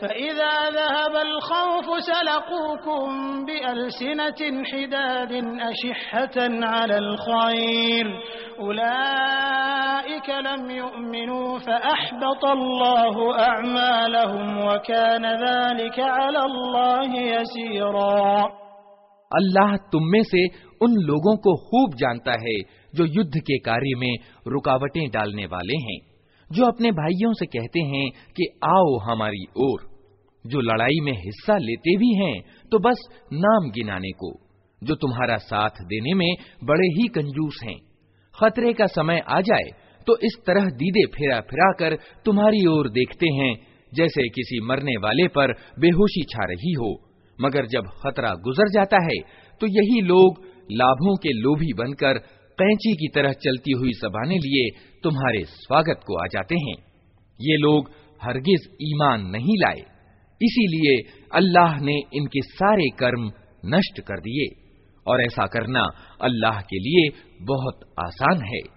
فإذا ذهب الخوف سلقوكم بألسنة حداد أشحة على الخير أولئك لم يؤمنوا فأحبط الله أعمالهم وكان ذلك على الله يسيرا अल्लाह तुम में से उन लोगों को खूब जानता है जो युद्ध के कार्य में रुकावटें डालने वाले हैं जो अपने भाइयों से कहते हैं कि आओ हमारी ओर, जो लड़ाई में हिस्सा लेते भी हैं तो बस नाम गिनाने को, जो तुम्हारा साथ देने में बड़े ही कंजूस हैं। खतरे का समय आ जाए तो इस तरह दीदे फिरा फिरा कर तुम्हारी ओर देखते हैं, जैसे किसी मरने वाले पर बेहोशी छा रही हो। मगर जब खतरा गुजर जाता है तो यही लोग लाभों के लोभी बनकर कैंची की तरह चलती हुई सभाने लिए तुम्हारे स्वागत को आ जाते हैं। ये लोग हरगिज ईमान नहीं लाए। इसीलिए अल्लाह ने इनके सारे कर्म नष्ट कर दिए। और ऐसा करना अल्लाह के लिए बहुत आसान है।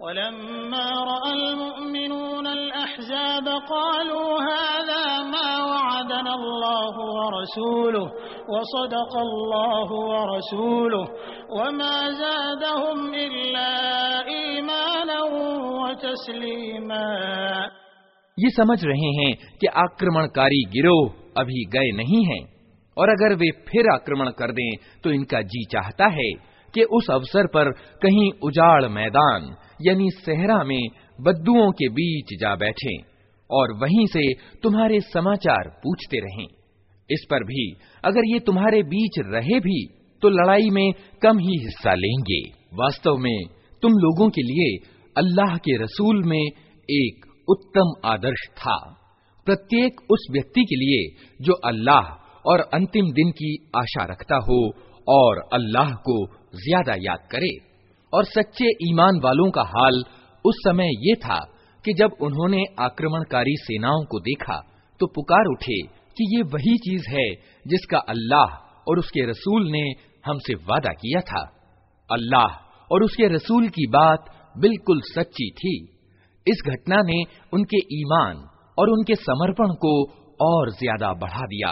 ولما رأى المؤمنون الأحزاب قالوا هذا ما وعدنا الله ورسوله وصدق الله ورسوله وما زادهم إلا إيمانا وتسليما ये समझ रहे हैं कि आक्रमणकारी गिरोह अभी गए नहीं हैं और अगर वे फिर आक्रमण कर दें तो इनका जी चाहता है कि उस अवसर पर कहीं उजाड़ मैदान, यानी सहरा में बद्दुओं के बीच जा बैठे और वहीं से तुम्हारे समाचार पूछते रहें। इस पर भी, अगर ये तुम्हारे बीच रहे भी तो लड़ाई में कम ही हिस्सा लेंगे। वास्तव में, तुम लोगों के लिए अल्लाह के रसूल में एक उत्तम आदर्श था। प्रत्येक उस व्यक्ति के लिए जो अल्लाह और अंतिम दिन की आशा रखता हो और अल्लाह को ज़्यादा याद करे। और सच्चे ईमान वालों का हाल उस समय ये था कि जब उन्होंने आक्रमणकारी सेनाओं को देखा तो पुकार उठे कि ये वही चीज़ है जिसका अल्लाह और उसके रसूल ने हमसे वादा किया था। अल्लाह और उसके रसूल की बात बिल्कुल सच्ची थी। इस घटना ने उनके ईमान और उनके समर्पण को और ज़्यादा बढ़ा दिया।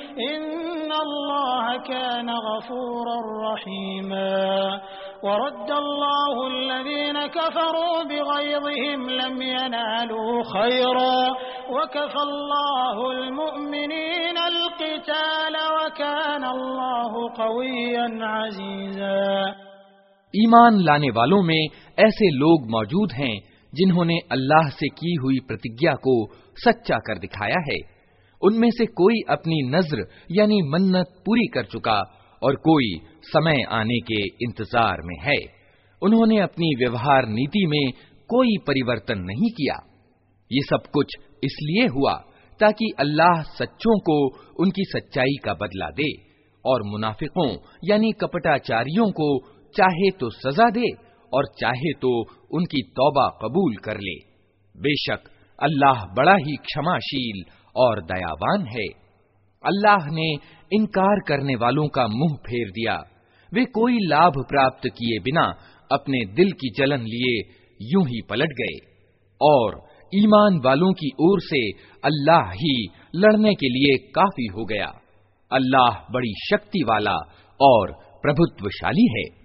إن الله كان غفورا رحيما ورد الله الذين كفروا بغيظهم لم ينالوا خيرا وكفى الله المؤمنين القتال وكان الله قويا عزيزا ईमान लाने वालों में ऐसे लोग मौजूद हैं जिन्होंने अल्लाह से की हुई प्रतिज्ञा को सच्चा कर दिखाया है उनमें से कोई अपनी नज़र, यानी मन्नत पूरी कर चुका और कोई समय आने के इंतज़ार में है। उन्होंने अपनी व्यवहार नीति में कोई परिवर्तन नहीं किया। ये सब कुछ इसलिए हुआ ताकि अल्लाह सच्चों को उनकी सच्चाई का बदला दे और मुनाफिकों, यानी कपटाचारियों को चाहे तो सजा दे और चाहे तो उनकी तौबा कबूल कर ले। बेशक अल्लाह बड़ा ही क्षमाशील और दयावान है। अल्लाह ने इनकार करने वालों का मुँह फेर दिया। वे कोई लाभ प्राप्त किए बिना अपने दिल की जलन लिए यूँ ही पलट गए। और ईमान वालों की ओर से अल्लाह ही लड़ने के लिए काफ़ी हो गया। अल्लाह बड़ी शक्ति वाला और प्रभुत्वशाली है।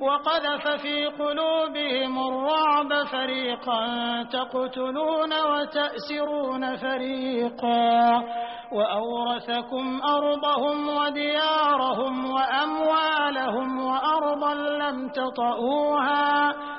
وقذف في قلوبهم الرعب فريقا تقتلون وتأسرون فريقا وأورثكم أرضهم وديارهم وأموالهم وأرضا لم تطئوها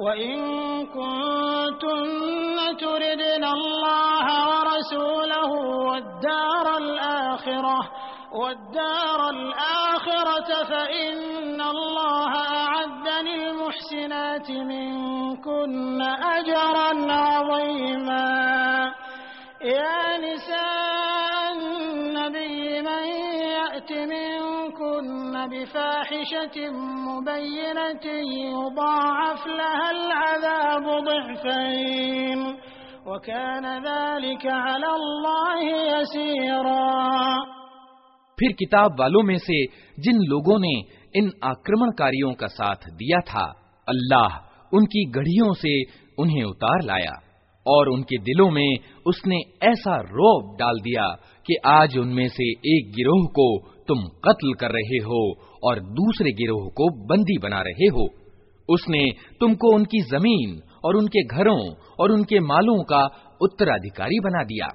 وإن كنتن تردن الله ورسوله والدار الآخرة والدار الآخرة فإن الله أعد للمحسنات منكن أجرا عظيما. يا نساء النبي من يأت منكن بفاحشة مبينة يضاعف لها العذاب ضعفين وكان ذلك على الله يسيرا फिर किताब वालों में से जिन लोगों ने इन आक्रमणकारियों का साथ दिया था अल्लाह उनकी गढ़ियों से उन्हें उतार लाया और उनके दिलों में उसने ऐसा रोब डाल दिया कि आज उनमें से एक गिरोह को तुम कत्ल कर रहे हो और दूसरे गिरोह को बंदी बना रहे हो। उसने तुमको उनकी ज़मीन और उनके घरों और उनके मालों का उत्तराधिकारी बना दिया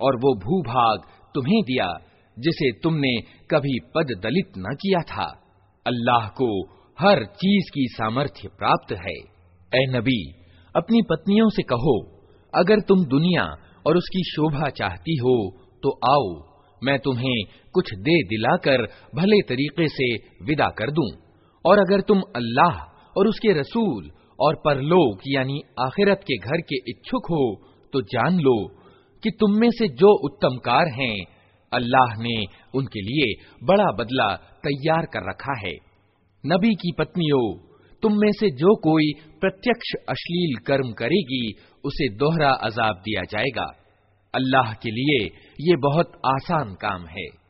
और वो भूभाग तुम्हें दिया, जिसे तुमने कभी पद दलित न किया था। अल्लाह को हर चीज़ की सामर्थ्य प्राप्त है। ए नबी, अपनी पत्नियों से कहो, अगर तुम दुनिया और उसकी शोभा चाहती हो तो आओ। मैं तुम्हें कुछ दे दिलाकर भले तरीके से विदा कर दूँ। और अगर तुम अल्लाह और उसके रसूल और परलोक, यानी आखिरत के घर के इच्छुक हो तो जान लो कि तुम में से जो उत्तमकार हैं, अल्लाह ने उनके लिए बड़ा बदला तैयार कर रखा है। नबी की पत्नियों, तुम में से जो कोई प्रत्यक्ष अश्लील कर्म करेगी, उसे दोहरा अजाब दिया जाएगा। अल्लाह के लिए ये बहुत आसान काम है।